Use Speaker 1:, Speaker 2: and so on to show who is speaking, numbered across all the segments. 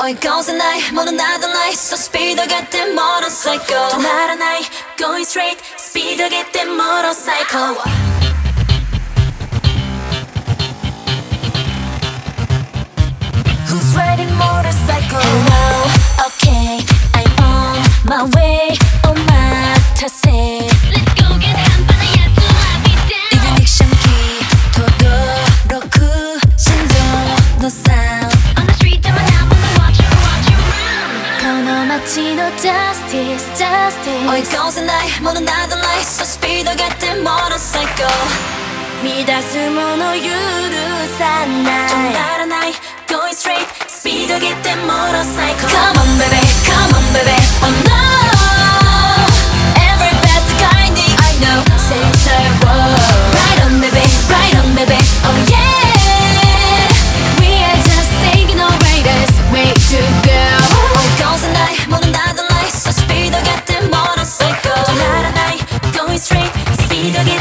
Speaker 1: Going all night, more than 나던 night. So speed get the motorcycle 또 and 날 Going straight Speed get the motorcycle Who's riding motorcycle? ちの
Speaker 2: ジャスティス
Speaker 1: ジャスティス追い越せないものなどない。そスピードがってモノサイ高乱すもの許さない。止まらない。Going straight スピードがってモの最高。Come on baby. Come on baby.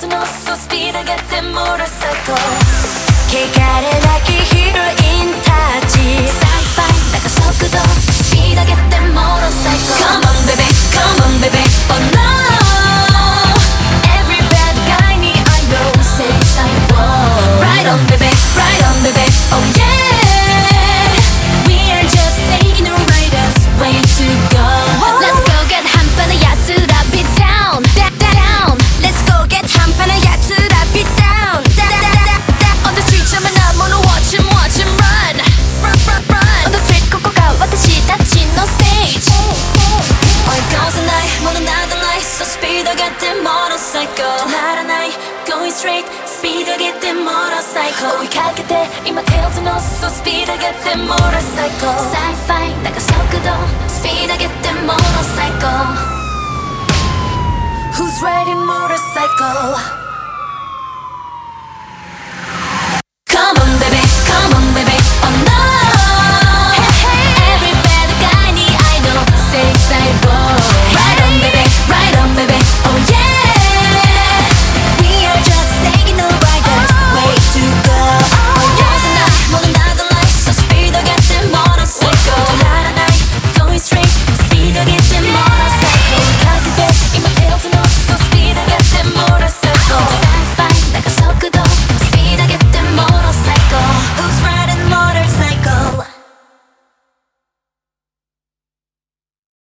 Speaker 1: 夏のスピード
Speaker 2: が
Speaker 1: てもらさと聞れなき getting motorcycle. Tonight and night, going
Speaker 2: straight. Speed get
Speaker 1: the motorcycle. 追いかけて今手をつのす So speed get the motorcycle. Sci-fi なんか速度